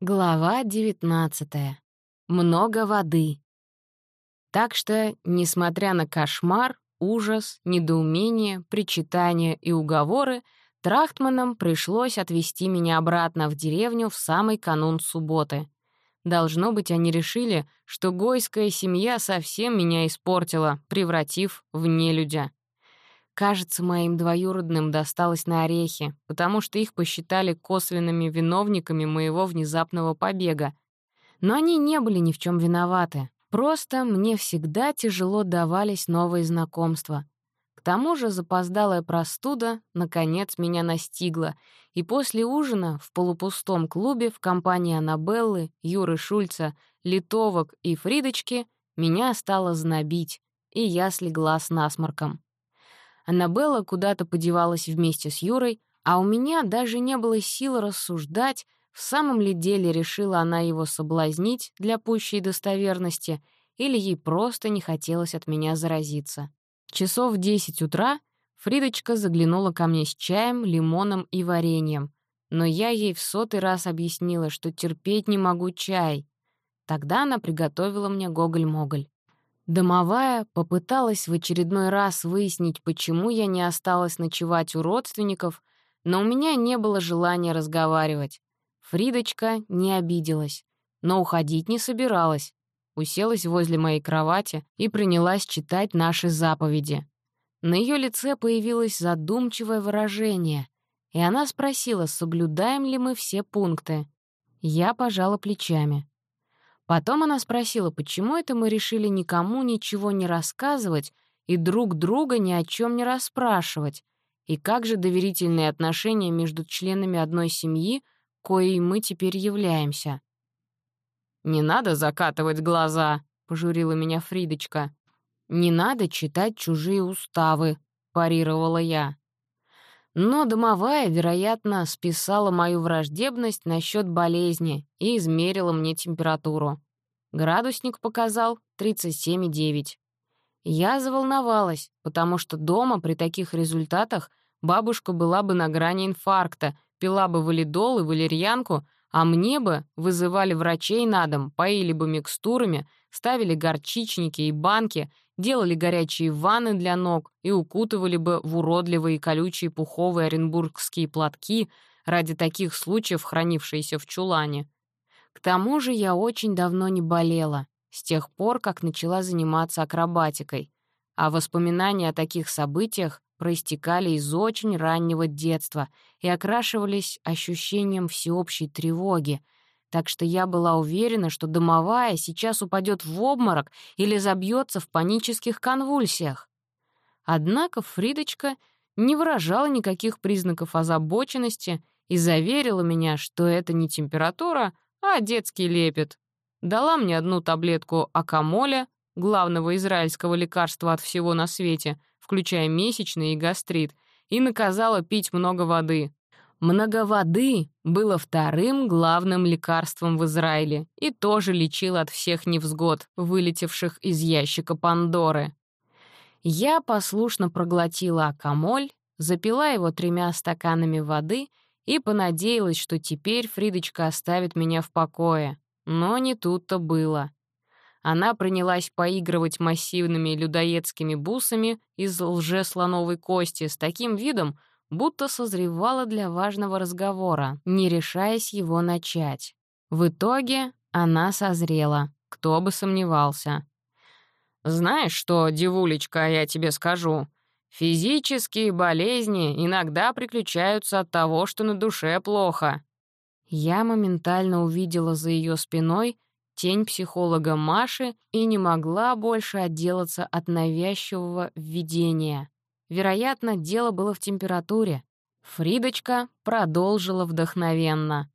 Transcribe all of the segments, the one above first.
Глава 19. Много воды. Так что, несмотря на кошмар, ужас, недоумение, причитания и уговоры, Трахтманам пришлось отвезти меня обратно в деревню в самый канун субботы. Должно быть, они решили, что гойская семья совсем меня испортила, превратив в нелюдя. Кажется, моим двоюродным досталось на орехи, потому что их посчитали косвенными виновниками моего внезапного побега. Но они не были ни в чем виноваты. Просто мне всегда тяжело давались новые знакомства. К тому же запоздалая простуда наконец меня настигла, и после ужина в полупустом клубе в компании Аннабеллы, Юры Шульца, Литовок и Фридочки меня стало знобить, и я слегла с насморком. Аннабелла куда-то подевалась вместе с Юрой, а у меня даже не было сил рассуждать, в самом ли деле решила она его соблазнить для пущей достоверности или ей просто не хотелось от меня заразиться. Часов в десять утра Фридочка заглянула ко мне с чаем, лимоном и вареньем, но я ей в сотый раз объяснила, что терпеть не могу чай. Тогда она приготовила мне гоголь-моголь. Домовая попыталась в очередной раз выяснить, почему я не осталась ночевать у родственников, но у меня не было желания разговаривать. Фридочка не обиделась, но уходить не собиралась. Уселась возле моей кровати и принялась читать наши заповеди. На ее лице появилось задумчивое выражение, и она спросила, соблюдаем ли мы все пункты. Я пожала плечами. Потом она спросила, почему это мы решили никому ничего не рассказывать и друг друга ни о чем не расспрашивать, и как же доверительные отношения между членами одной семьи, коей мы теперь являемся. «Не надо закатывать глаза», — пожурила меня Фридочка. «Не надо читать чужие уставы», — парировала я. Но домовая, вероятно, списала мою враждебность насчет болезни и измерила мне температуру. Градусник показал 37,9. Я заволновалась, потому что дома при таких результатах бабушка была бы на грани инфаркта, пила бы валидол и валерьянку, а мне бы вызывали врачей на дом, поили бы микстурами, ставили горчичники и банки делали горячие ванны для ног и укутывали бы в уродливые колючие пуховые оренбургские платки, ради таких случаев хранившиеся в чулане. К тому же я очень давно не болела, с тех пор, как начала заниматься акробатикой, а воспоминания о таких событиях проистекали из очень раннего детства и окрашивались ощущением всеобщей тревоги — так что я была уверена, что домовая сейчас упадет в обморок или забьется в панических конвульсиях. Однако Фридочка не выражала никаких признаков озабоченности и заверила меня, что это не температура, а детский лепет. Дала мне одну таблетку акамоля, главного израильского лекарства от всего на свете, включая месячный и гастрит, и наказала пить много воды. Много воды было вторым главным лекарством в Израиле и тоже лечило от всех невзгод, вылетевших из ящика Пандоры. Я послушно проглотила акамоль, запила его тремя стаканами воды и понадеялась, что теперь Фридочка оставит меня в покое. Но не тут-то было. Она принялась поигрывать массивными людоедскими бусами из лжеслоновой кости с таким видом, будто созревала для важного разговора, не решаясь его начать. В итоге она созрела, кто бы сомневался. «Знаешь что, девулечка, я тебе скажу? Физические болезни иногда приключаются от того, что на душе плохо». Я моментально увидела за ее спиной тень психолога Маши и не могла больше отделаться от навязчивого видения. Вероятно, дело было в температуре. Фридочка продолжила вдохновенно.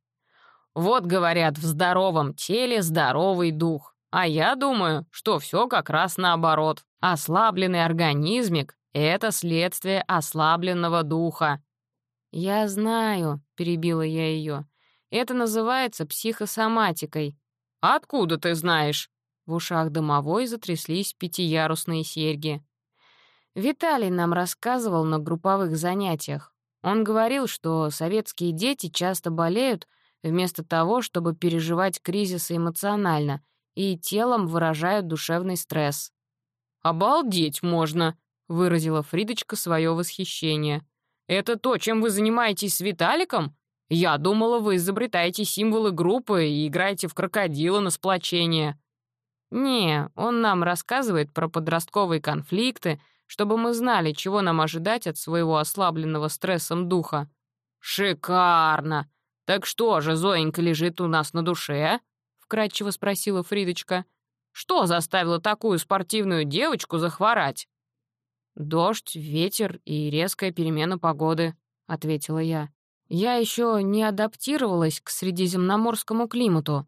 «Вот, говорят, в здоровом теле здоровый дух. А я думаю, что все как раз наоборот. Ослабленный организмик — это следствие ослабленного духа». «Я знаю», — перебила я ее. «Это называется психосоматикой». «Откуда ты знаешь?» В ушах домовой затряслись пятиярусные серьги. Виталий нам рассказывал на групповых занятиях. Он говорил, что советские дети часто болеют, вместо того, чтобы переживать кризисы эмоционально, и телом выражают душевный стресс. «Обалдеть можно!» — выразила Фридочка свое восхищение. «Это то, чем вы занимаетесь с Виталиком? Я думала, вы изобретаете символы группы и играете в крокодила на сплочение». «Не, он нам рассказывает про подростковые конфликты, чтобы мы знали, чего нам ожидать от своего ослабленного стрессом духа». «Шикарно! Так что же, Зоенька лежит у нас на душе?» — вкратчиво спросила Фридочка. «Что заставило такую спортивную девочку захворать?» «Дождь, ветер и резкая перемена погоды», — ответила я. «Я еще не адаптировалась к средиземноморскому климату».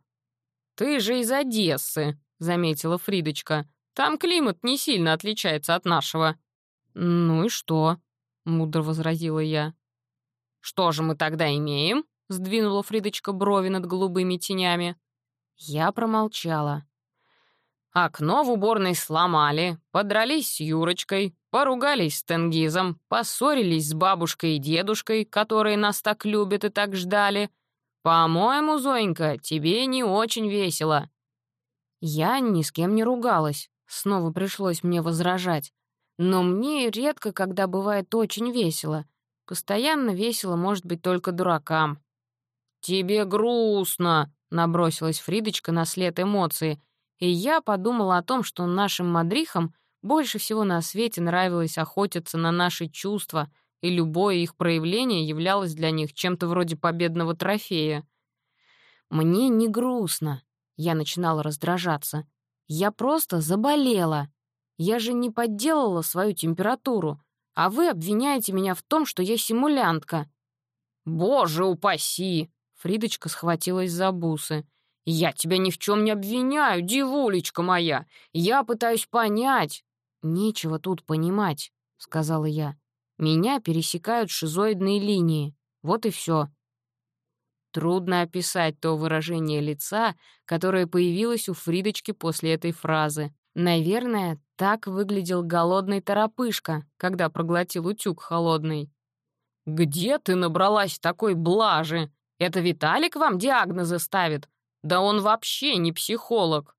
«Ты же из Одессы», — заметила Фридочка. «Там климат не сильно отличается от нашего». «Ну и что?» — мудро возразила я. «Что же мы тогда имеем?» — сдвинула Фридочка брови над голубыми тенями. Я промолчала. Окно в уборной сломали, подрались с Юрочкой, поругались с Тенгизом, поссорились с бабушкой и дедушкой, которые нас так любят и так ждали. По-моему, Зоенька, тебе не очень весело. Я ни с кем не ругалась, снова пришлось мне возражать. Но мне редко, когда бывает очень весело. Постоянно весело может быть только дуракам. «Тебе грустно», — набросилась Фридочка на след эмоции, и я подумала о том, что нашим мадрихам больше всего на свете нравилось охотиться на наши чувства, и любое их проявление являлось для них чем-то вроде победного трофея. «Мне не грустно», — я начинала раздражаться. «Я просто заболела. Я же не подделала свою температуру, а вы обвиняете меня в том, что я симулянтка». «Боже упаси!» — Фридочка схватилась за бусы. «Я тебя ни в чем не обвиняю, девулечка моя. Я пытаюсь понять». «Нечего тут понимать», — сказала я. «Меня пересекают шизоидные линии. Вот и все. Трудно описать то выражение лица, которое появилось у Фридочки после этой фразы. Наверное, так выглядел голодный торопышка, когда проглотил утюг холодный. «Где ты набралась такой блажи? Это Виталик вам диагнозы ставит? Да он вообще не психолог.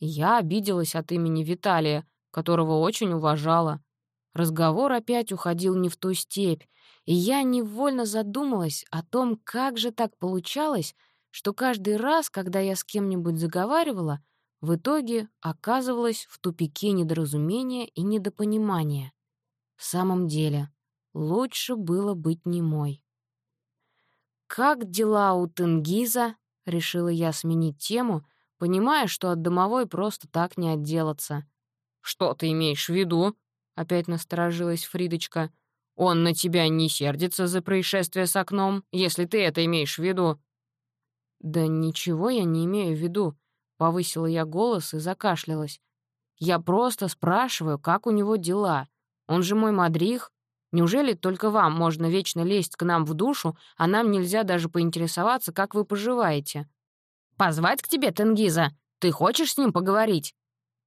Я обиделась от имени Виталия, которого очень уважала. Разговор опять уходил не в ту степь, и я невольно задумалась о том, как же так получалось, что каждый раз, когда я с кем-нибудь заговаривала, в итоге оказывалась в тупике недоразумения и недопонимания. В самом деле, лучше было быть немой. «Как дела у Тенгиза?» Решила я сменить тему, понимая, что от домовой просто так не отделаться. «Что ты имеешь в виду?» — опять насторожилась Фридочка. «Он на тебя не сердится за происшествие с окном, если ты это имеешь в виду». «Да ничего я не имею в виду», — повысила я голос и закашлялась. «Я просто спрашиваю, как у него дела. Он же мой мадрих. Неужели только вам можно вечно лезть к нам в душу, а нам нельзя даже поинтересоваться, как вы поживаете? Позвать к тебе Тенгиза? Ты хочешь с ним поговорить?»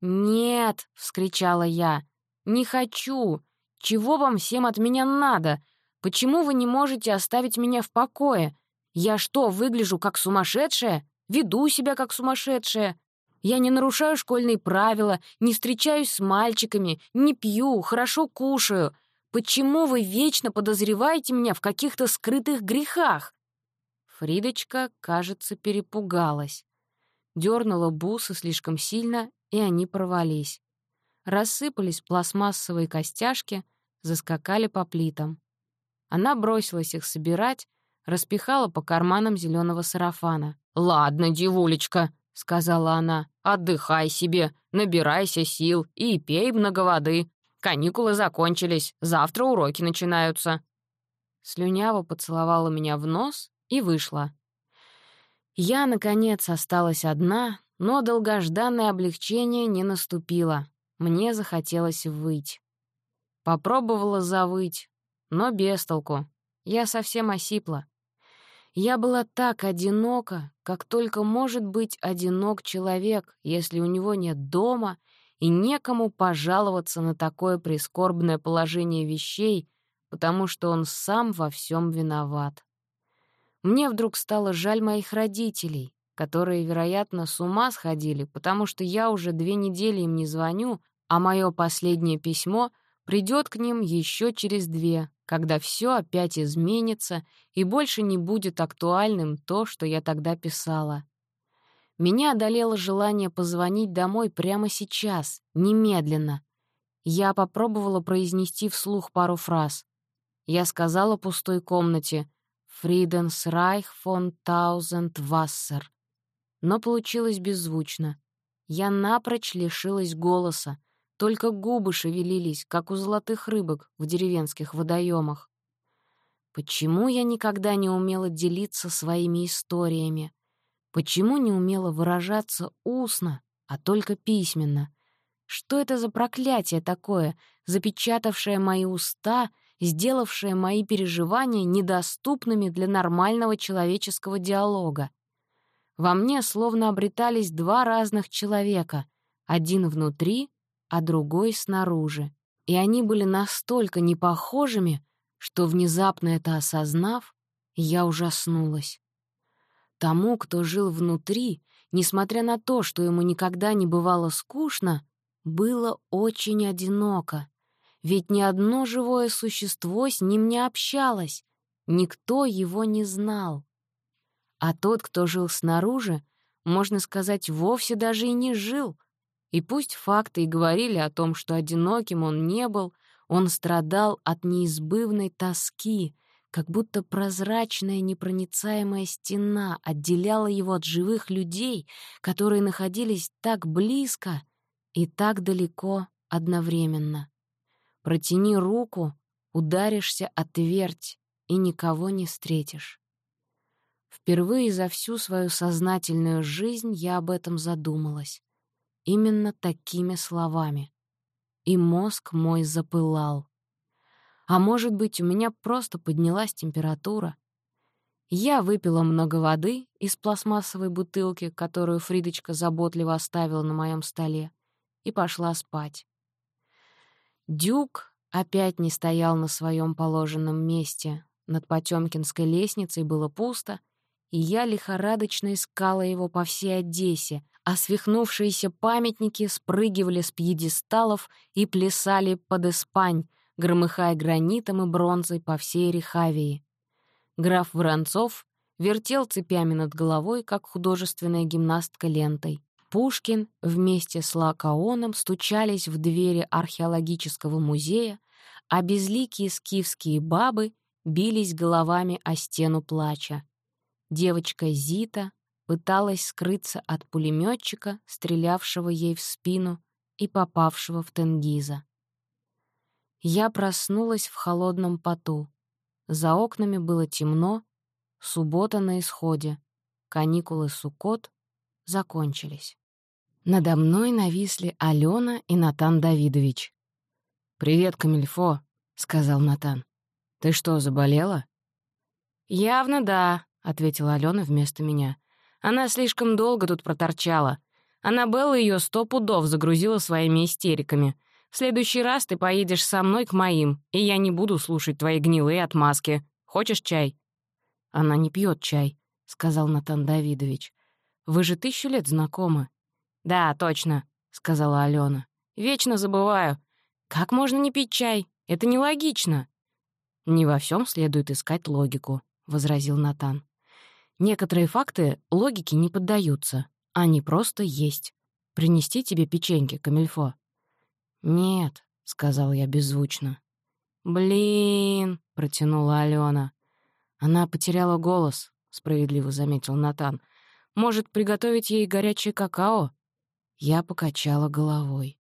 «Нет», — вскричала я, — «не хочу. Чего вам всем от меня надо? Почему вы не можете оставить меня в покое? Я что, выгляжу как сумасшедшая? Веду себя как сумасшедшая? Я не нарушаю школьные правила, не встречаюсь с мальчиками, не пью, хорошо кушаю. Почему вы вечно подозреваете меня в каких-то скрытых грехах?» Фридочка, кажется, перепугалась. Дёрнула бусы слишком сильно, и они порвались. Рассыпались пластмассовые костяшки, заскакали по плитам. Она бросилась их собирать, распихала по карманам зеленого сарафана. «Ладно, девулечка», — сказала она, — «отдыхай себе, набирайся сил и пей много воды. Каникулы закончились, завтра уроки начинаются». Слюнява поцеловала меня в нос и вышла. Я, наконец, осталась одна, но долгожданное облегчение не наступило. Мне захотелось выть. Попробовала завыть, но без толку. Я совсем осипла. Я была так одинока, как только может быть одинок человек, если у него нет дома и некому пожаловаться на такое прискорбное положение вещей, потому что он сам во всем виноват. Мне вдруг стало жаль моих родителей, которые, вероятно, с ума сходили, потому что я уже две недели им не звоню, а мое последнее письмо придет к ним еще через две, когда все опять изменится и больше не будет актуальным то, что я тогда писала. Меня одолело желание позвонить домой прямо сейчас, немедленно. Я попробовала произнести вслух пару фраз. Я сказала пустой комнате «Фриденс Райх фон Таузенд Вассер», но получилось беззвучно. Я напрочь лишилась голоса, только губы шевелились, как у золотых рыбок в деревенских водоемах. Почему я никогда не умела делиться своими историями? Почему не умела выражаться устно, а только письменно? Что это за проклятие такое, запечатавшее мои уста, сделавшее мои переживания недоступными для нормального человеческого диалога? Во мне словно обретались два разных человека, один внутри, а другой снаружи. И они были настолько непохожими, что, внезапно это осознав, я ужаснулась. Тому, кто жил внутри, несмотря на то, что ему никогда не бывало скучно, было очень одиноко. Ведь ни одно живое существо с ним не общалось, никто его не знал. А тот, кто жил снаружи, можно сказать, вовсе даже и не жил — и пусть факты и говорили о том, что одиноким он не был, он страдал от неизбывной тоски, как будто прозрачная непроницаемая стена отделяла его от живых людей, которые находились так близко и так далеко одновременно. Протяни руку, ударишься о твердь и никого не встретишь. Впервые за всю свою сознательную жизнь я об этом задумалась. Именно такими словами. И мозг мой запылал. А может быть, у меня просто поднялась температура. Я выпила много воды из пластмассовой бутылки, которую Фридочка заботливо оставила на моем столе, и пошла спать. Дюк опять не стоял на своем положенном месте. Над Потёмкинской лестницей было пусто, и я лихорадочно искала его по всей Одессе, а свихнувшиеся памятники спрыгивали с пьедесталов и плясали под Испань, громыхая гранитом и бронзой по всей Рехавии. Граф Воронцов вертел цепями над головой, как художественная гимнастка лентой. Пушкин вместе с Лакаоном стучались в двери археологического музея, а безликие скифские бабы бились головами о стену плача. Девочка Зита пыталась скрыться от пулеметчика, стрелявшего ей в спину и попавшего в Тенгиза. Я проснулась в холодном поту. За окнами было темно, суббота на исходе, каникулы Суккот закончились. Надо мной нависли Алена и Натан Давидович. «Привет, Камильфо», — сказал Натан. «Ты что, заболела?» «Явно да», — ответила Алена вместо меня. Она слишком долго тут проторчала. Аннабелла ее сто пудов загрузила своими истериками. В следующий раз ты поедешь со мной к моим, и я не буду слушать твои гнилые отмазки. Хочешь чай?» «Она не пьет чай», — сказал Натан Давидович. «Вы же тысячу лет знакомы». «Да, точно», — сказала Алена. «Вечно забываю. Как можно не пить чай? Это нелогично». «Не во всем следует искать логику», — возразил Натан. Некоторые факты логике не поддаются. Они просто есть. Принести тебе печеньки, Камильфо?» «Нет», — сказал я беззвучно. «Блин», — протянула Алена. Она потеряла голос, — справедливо заметил Натан. «Может, приготовить ей горячее какао?» Я покачала головой.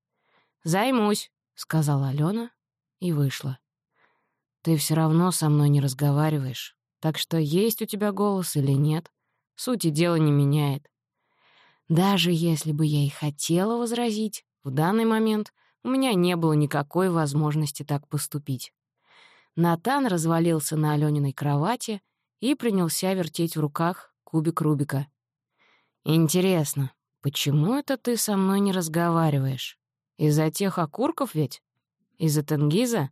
«Займусь», — сказала Алена и вышла. «Ты все равно со мной не разговариваешь», так что есть у тебя голос или нет, сути дела не меняет. Даже если бы я и хотела возразить, в данный момент у меня не было никакой возможности так поступить. Натан развалился на Алёниной кровати и принялся вертеть в руках кубик Рубика. «Интересно, почему это ты со мной не разговариваешь? Из-за тех окурков ведь? Из-за Тенгиза?»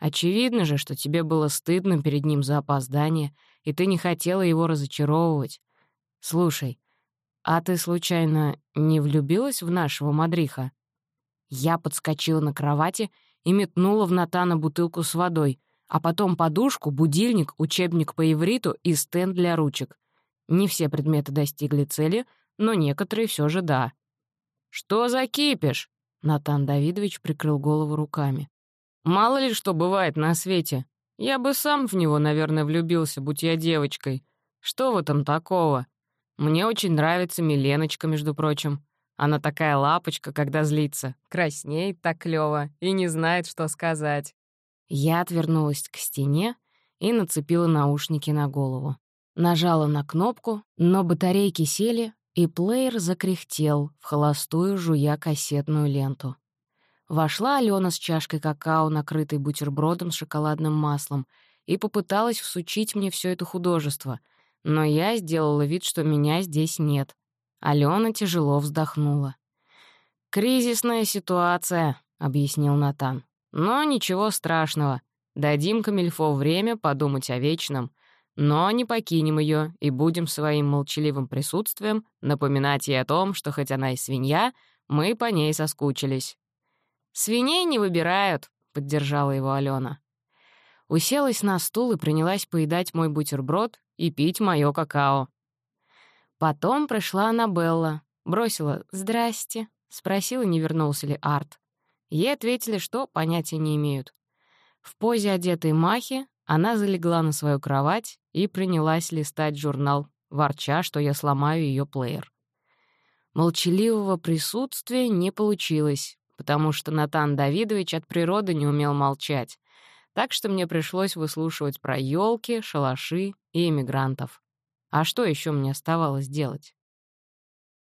Очевидно же, что тебе было стыдно перед ним за опоздание, и ты не хотела его разочаровывать. Слушай, а ты случайно не влюбилась в нашего Мадриха?» Я подскочила на кровати и метнула в Натана бутылку с водой, а потом подушку, будильник, учебник по ивриту и стенд для ручек. Не все предметы достигли цели, но некоторые все же да. «Что за кипиш?» — Натан Давидович прикрыл голову руками. «Мало ли что бывает на свете. Я бы сам в него, наверное, влюбился, будь я девочкой. Что в этом такого? Мне очень нравится Миленочка, между прочим. Она такая лапочка, когда злится, краснеет так клёво и не знает, что сказать. Я отвернулась к стене и нацепила наушники на голову. Нажала на кнопку, но батарейки сели, и плеер закряхтел, в холостую жуя кассетную ленту. Вошла Алена с чашкой какао, накрытой бутербродом с шоколадным маслом, и попыталась всучить мне все это художество, но я сделала вид, что меня здесь нет. Алена тяжело вздохнула. «Кризисная ситуация», — объяснил Натан. «Но ничего страшного. Дадим Камильфо время подумать о вечном, но не покинем ее и будем своим молчаливым присутствием напоминать ей о том, что хоть она и свинья, мы по ней соскучились». «Свиней не выбирают», — поддержала его Алена. Уселась на стул и принялась поедать мой бутерброд и пить моё какао. Потом пришла Аннабелла, бросила «Здрасте», спросила, не вернулся ли Арт. Ей ответили, что понятия не имеют. В позе одетой махи она залегла на свою кровать и принялась листать журнал, ворча, что я сломаю ее плеер. Молчаливого присутствия не получилось, потому что Натан Давидович от природы не умел молчать, так что мне пришлось выслушивать про елки, шалаши и эмигрантов. А что еще мне оставалось делать?